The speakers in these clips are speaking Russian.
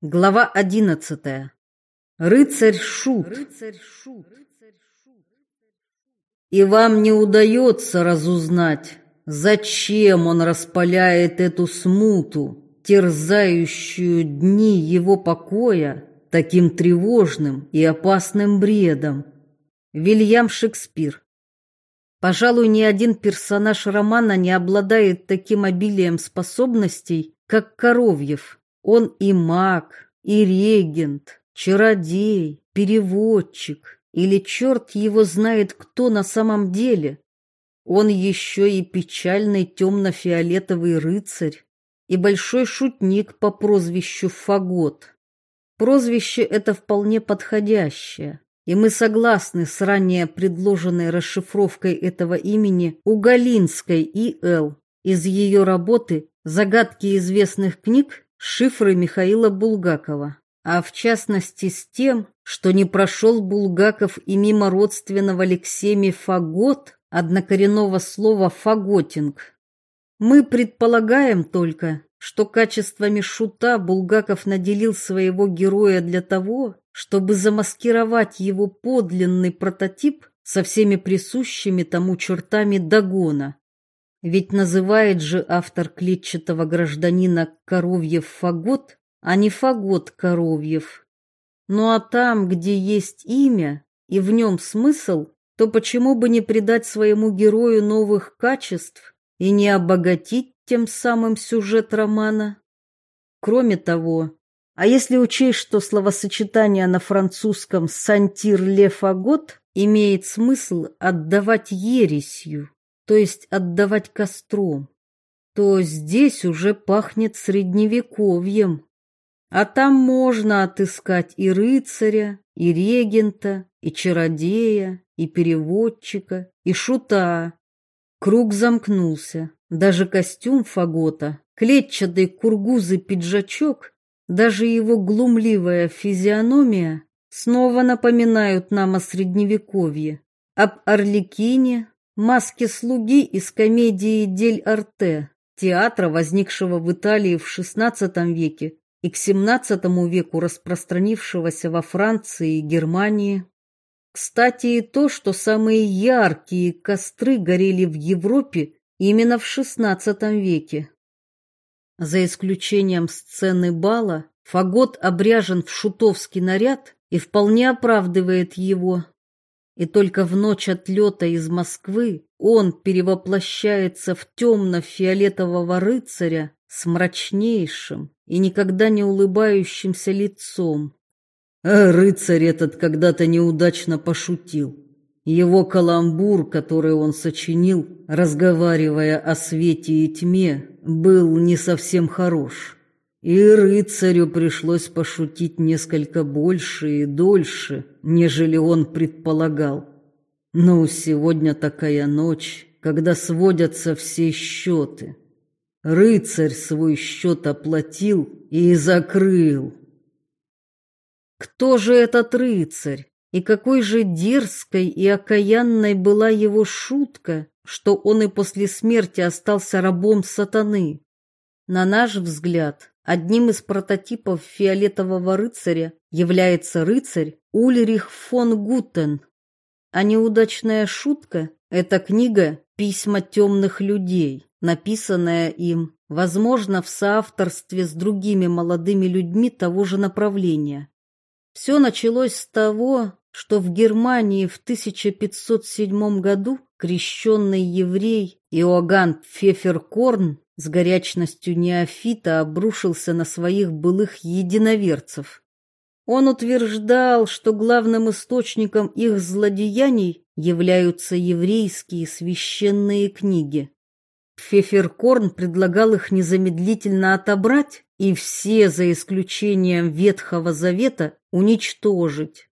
Глава одиннадцатая. Рыцарь Шут. И вам не удается разузнать, зачем он распаляет эту смуту, терзающую дни его покоя таким тревожным и опасным бредом. Вильям Шекспир. Пожалуй, ни один персонаж романа не обладает таким обилием способностей, как Коровьев. Он и маг, и регент, чародей, переводчик, или черт его знает кто на самом деле. Он еще и печальный темно-фиолетовый рыцарь, и большой шутник по прозвищу Фагот. Прозвище это вполне подходящее, и мы согласны с ранее предложенной расшифровкой этого имени у Галинской И.Л. из ее работы «Загадки известных книг» шифры Михаила Булгакова, а в частности с тем, что не прошел Булгаков и мимо родственного Алексея фагот, однокоренного слова фаготинг. Мы предполагаем только, что качествами шута Булгаков наделил своего героя для того, чтобы замаскировать его подлинный прототип со всеми присущими тому чертами догона. Ведь называет же автор клетчатого гражданина Коровьев Фагот, а не Фагот Коровьев. Ну а там, где есть имя и в нем смысл, то почему бы не придать своему герою новых качеств и не обогатить тем самым сюжет романа? Кроме того, а если учесть, что словосочетание на французском «сантир ле фагот» имеет смысл отдавать ересью, то есть отдавать костром, то здесь уже пахнет средневековьем. А там можно отыскать и рыцаря, и регента, и чародея, и переводчика, и шута. Круг замкнулся. Даже костюм фагота, клетчатый кургузый пиджачок, даже его глумливая физиономия снова напоминают нам о средневековье, об Орликине, Маски слуги из комедии «Дель Арте», театра, возникшего в Италии в XVI веке и к XVII веку распространившегося во Франции и Германии. Кстати, и то, что самые яркие костры горели в Европе именно в XVI веке. За исключением сцены бала, фагот обряжен в шутовский наряд и вполне оправдывает его и только в ночь отлета из Москвы он перевоплощается в темно-фиолетового рыцаря с мрачнейшим и никогда не улыбающимся лицом. А рыцарь этот когда-то неудачно пошутил. Его каламбур, который он сочинил, разговаривая о свете и тьме, был не совсем хорош. И рыцарю пришлось пошутить несколько больше и дольше, нежели он предполагал. Но сегодня такая ночь, когда сводятся все счеты. Рыцарь свой счет оплатил и закрыл. Кто же этот рыцарь? И какой же дерзкой и окаянной была его шутка, что он и после смерти остался рабом сатаны? На наш взгляд, Одним из прототипов фиолетового рыцаря является рыцарь Ульрих фон Гутен. А неудачная шутка – это книга «Письма темных людей», написанная им, возможно, в соавторстве с другими молодыми людьми того же направления. Все началось с того, что в Германии в 1507 году крещенный еврей Иоганн Пфеферкорн с горячностью неофита обрушился на своих былых единоверцев. Он утверждал, что главным источником их злодеяний являются еврейские священные книги. Феферкорн предлагал их незамедлительно отобрать и все, за исключением Ветхого Завета, уничтожить.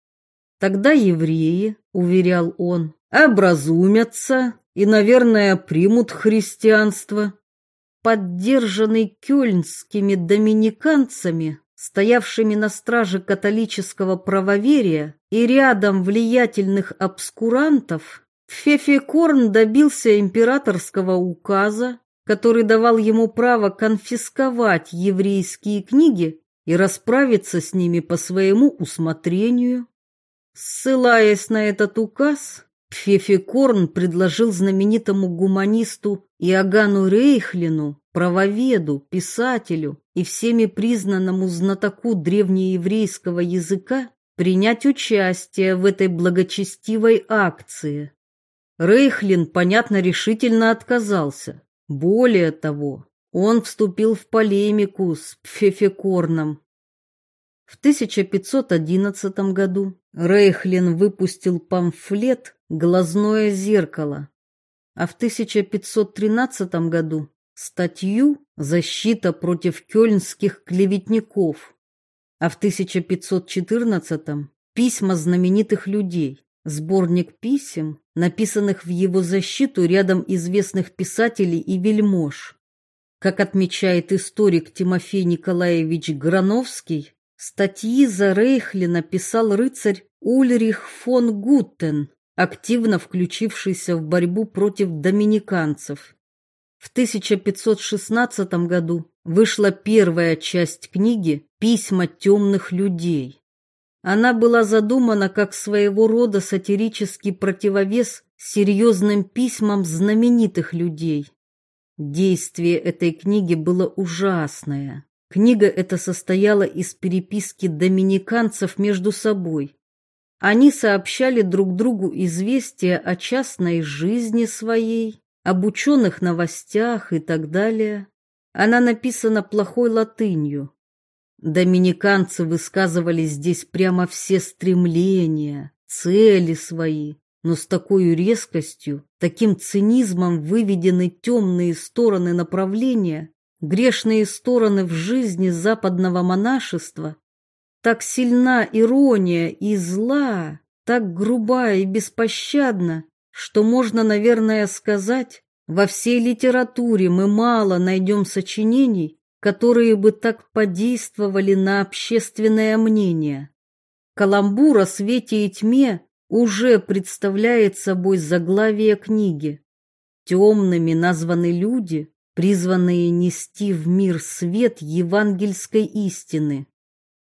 Тогда евреи, уверял он, образумятся и, наверное, примут христианство поддержанный кёльнскими доминиканцами, стоявшими на страже католического правоверия и рядом влиятельных обскурантов, Фефекорн добился императорского указа, который давал ему право конфисковать еврейские книги и расправиться с ними по своему усмотрению. Ссылаясь на этот указ, Пфефикорн предложил знаменитому гуманисту Иоганну Рейхлину, правоведу, писателю и всеми признанному знатоку древнееврейского языка принять участие в этой благочестивой акции. Рейхлин, понятно, решительно отказался. Более того, он вступил в полемику с Пфефекорном. В 1511 году Рейхлин выпустил памфлет «Глазное зеркало», а в 1513 году статью «Защита против кёльнских клеветников», а в 1514 «Письма знаменитых людей», сборник писем, написанных в его защиту рядом известных писателей и вельмож. Как отмечает историк Тимофей Николаевич Грановский, статьи за Рейхли написал рыцарь Ульрих фон Гуттен, активно включившийся в борьбу против доминиканцев. В 1516 году вышла первая часть книги «Письма темных людей». Она была задумана как своего рода сатирический противовес серьезным письмам знаменитых людей. Действие этой книги было ужасное. Книга эта состояла из переписки доминиканцев между собой. Они сообщали друг другу известия о частной жизни своей, об ученых новостях и так далее. Она написана плохой латынью, Доминиканцы высказывали здесь прямо все стремления, цели свои, но с такой резкостью, таким цинизмом выведены темные стороны направления, грешные стороны в жизни западного монашества. Так сильна ирония и зла, так груба и беспощадна, что можно, наверное, сказать, во всей литературе мы мало найдем сочинений, которые бы так подействовали на общественное мнение. Каламбур о свете и тьме уже представляет собой заглавие книги. Темными названы люди, призванные нести в мир свет евангельской истины.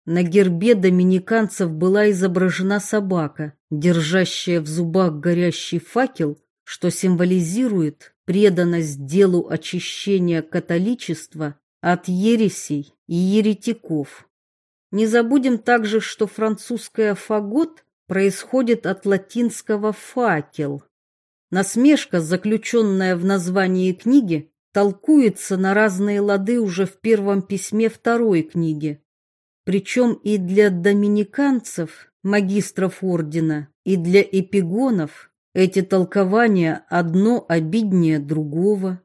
На гербе доминиканцев была изображена собака, держащая в зубах горящий факел, что символизирует преданность делу очищения католичества от ересей и еретиков. Не забудем также, что французское «фагот» происходит от латинского «факел». Насмешка, заключенная в названии книги, толкуется на разные лады уже в первом письме второй книги. Причем и для доминиканцев, магистров ордена, и для эпигонов эти толкования одно обиднее другого.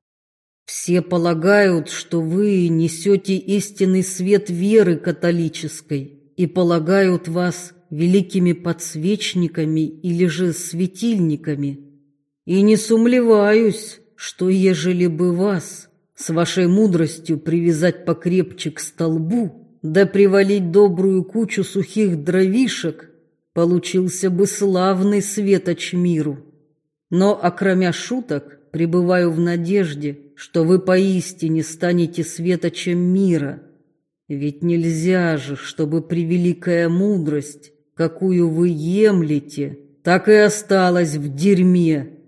Все полагают, что вы несете истинный свет веры католической и полагают вас великими подсвечниками или же светильниками. И не сумлеваюсь, что ежели бы вас с вашей мудростью привязать покрепче к столбу, да привалить добрую кучу сухих дровишек, получился бы славный светоч миру. Но, окромя шуток, пребываю в надежде, что вы поистине станете светочем мира. Ведь нельзя же, чтобы превеликая мудрость, какую вы емлете, так и осталась в дерьме.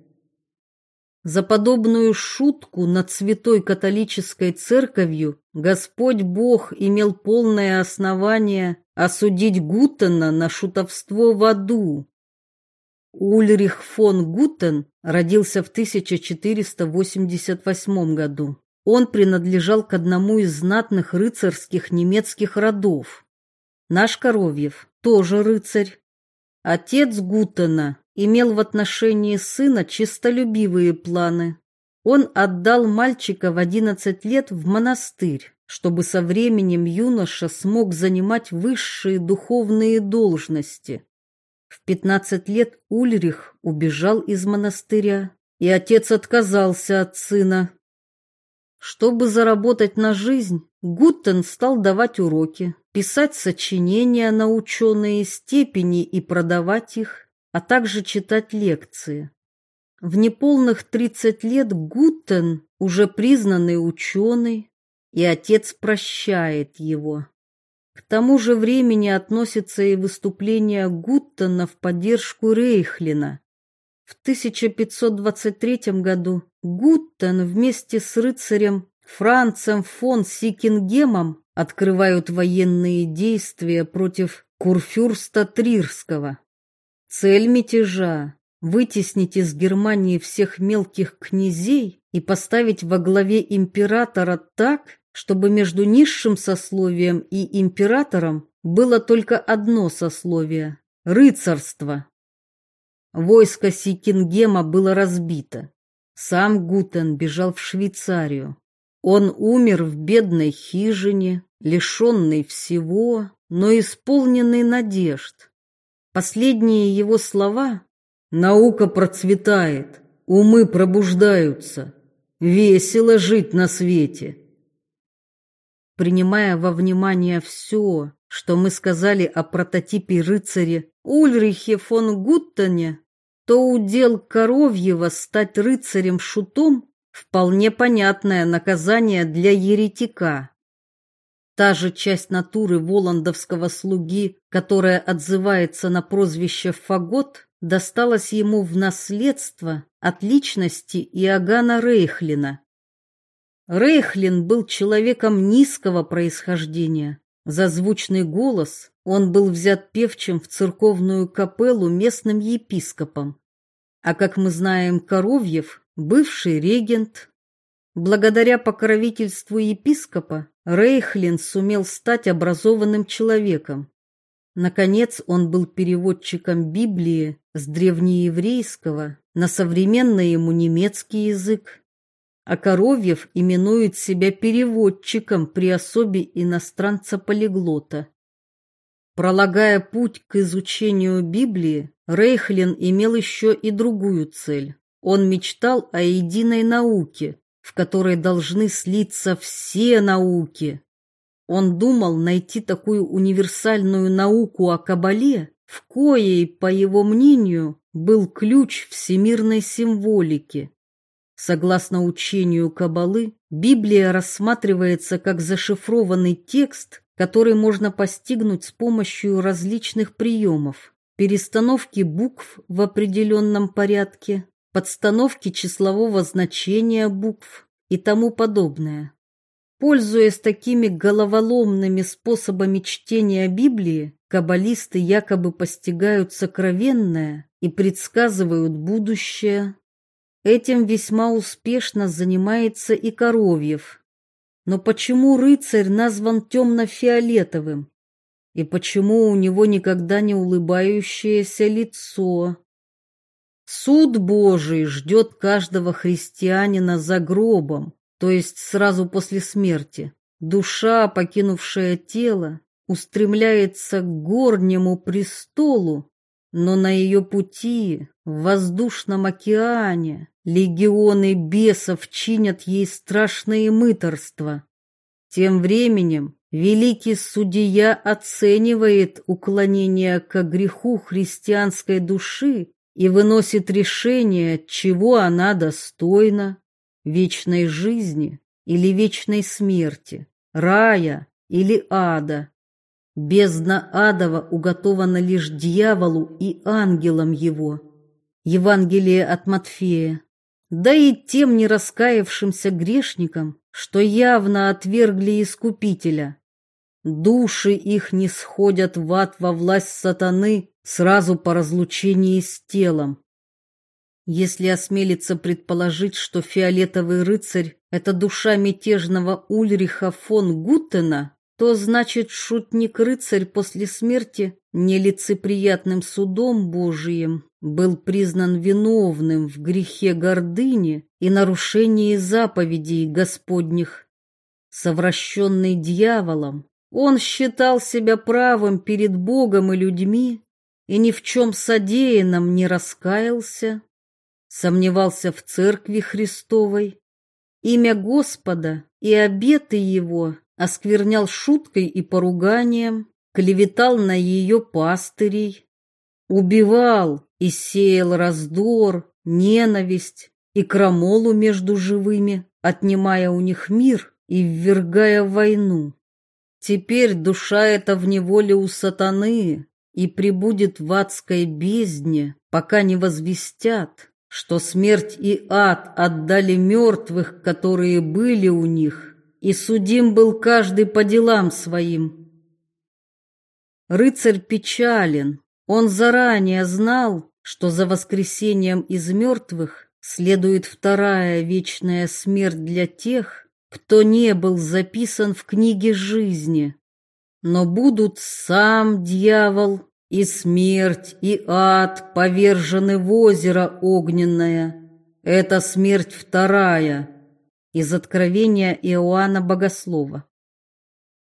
За подобную шутку над святой католической церковью Господь Бог имел полное основание осудить Гутена на шутовство в аду. Ульрих фон Гутен родился в 1488 году. Он принадлежал к одному из знатных рыцарских немецких родов. Наш Коровьев тоже рыцарь. Отец Гутена имел в отношении сына честолюбивые планы. Он отдал мальчика в 11 лет в монастырь, чтобы со временем юноша смог занимать высшие духовные должности. В пятнадцать лет Ульрих убежал из монастыря, и отец отказался от сына. Чтобы заработать на жизнь, Гуттен стал давать уроки, писать сочинения на ученые степени и продавать их, а также читать лекции. В неполных тридцать лет Гуттен уже признанный ученый, и отец прощает его. К тому же времени относится и выступление Гуттона в поддержку Рейхлина. В 1523 году Гуттон вместе с рыцарем Францем фон Сикингемом открывают военные действия против Курфюрста Трирского. Цель мятежа – вытеснить из Германии всех мелких князей и поставить во главе императора так, чтобы между низшим сословием и императором было только одно сословие – рыцарство. Войско Сикингема было разбито. Сам Гутен бежал в Швейцарию. Он умер в бедной хижине, лишенный всего, но исполненный надежд. Последние его слова «Наука процветает, умы пробуждаются, весело жить на свете» принимая во внимание все, что мы сказали о прототипе рыцаря Ульрихе фон Гуттене, то удел Коровьева стать рыцарем-шутом вполне понятное наказание для еретика. Та же часть натуры воландовского слуги, которая отзывается на прозвище Фагот, досталась ему в наследство от личности Иоганна Рейхлина, Рейхлин был человеком низкого происхождения. За звучный голос он был взят певчим в церковную капеллу местным епископом. А как мы знаем, Коровьев – бывший регент. Благодаря покровительству епископа Рейхлин сумел стать образованным человеком. Наконец, он был переводчиком Библии с древнееврейского на современный ему немецкий язык а Коровьев именует себя переводчиком при особе иностранца-полиглота. Пролагая путь к изучению Библии, Рейхлин имел еще и другую цель. Он мечтал о единой науке, в которой должны слиться все науки. Он думал найти такую универсальную науку о Кабале, в коей, по его мнению, был ключ всемирной символики. Согласно учению Кабалы, Библия рассматривается как зашифрованный текст, который можно постигнуть с помощью различных приемов. Перестановки букв в определенном порядке, подстановки числового значения букв и тому подобное. Пользуясь такими головоломными способами чтения Библии, каббалисты якобы постигают сокровенное и предсказывают будущее. Этим весьма успешно занимается и Коровьев. Но почему рыцарь назван темно-фиолетовым? И почему у него никогда не улыбающееся лицо? Суд Божий ждет каждого христианина за гробом, то есть сразу после смерти. Душа, покинувшая тело, устремляется к горнему престолу, но на ее пути, в воздушном океане, легионы бесов чинят ей страшные мыторства. Тем временем великий судья оценивает уклонение к греху христианской души и выносит решение, чего она достойна – вечной жизни или вечной смерти, рая или ада. Бездна адова уготована лишь дьяволу и ангелам его. Евангелие от Матфея. Да и тем не раскаявшимся грешникам, что явно отвергли Искупителя. Души их не сходят в ад во власть сатаны сразу по разлучении с телом. Если осмелиться предположить, что фиолетовый рыцарь – это душа мятежного Ульриха фон Гутена, то значит шутник-рыцарь после смерти нелицеприятным судом Божиим был признан виновным в грехе гордыни и нарушении заповедей Господних. Совращенный дьяволом, он считал себя правым перед Богом и людьми и ни в чем содеянном не раскаялся, сомневался в церкви Христовой, имя Господа и обеты Его осквернял шуткой и поруганием, клеветал на ее пастырей, убивал и сеял раздор, ненависть и крамолу между живыми, отнимая у них мир и ввергая в войну. Теперь душа эта в неволе у сатаны и пребудет в адской бездне, пока не возвестят, что смерть и ад отдали мертвых, которые были у них, и судим был каждый по делам своим. Рыцарь печален, он заранее знал, что за воскресением из мертвых следует вторая вечная смерть для тех, кто не был записан в книге жизни. Но будут сам дьявол и смерть, и ад повержены в озеро огненное. Это смерть вторая. Из Откровения Иоанна Богослова.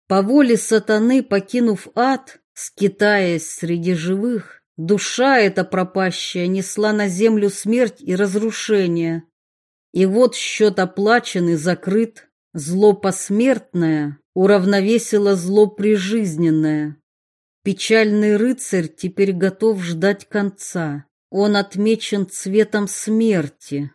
По воле сатаны, покинув ад, скитаясь среди живых, душа эта пропащая несла на землю смерть и разрушение. И вот счет оплачен и закрыт, зло посмертное уравновесило зло прижизненное. Печальный рыцарь теперь готов ждать конца. Он отмечен цветом смерти,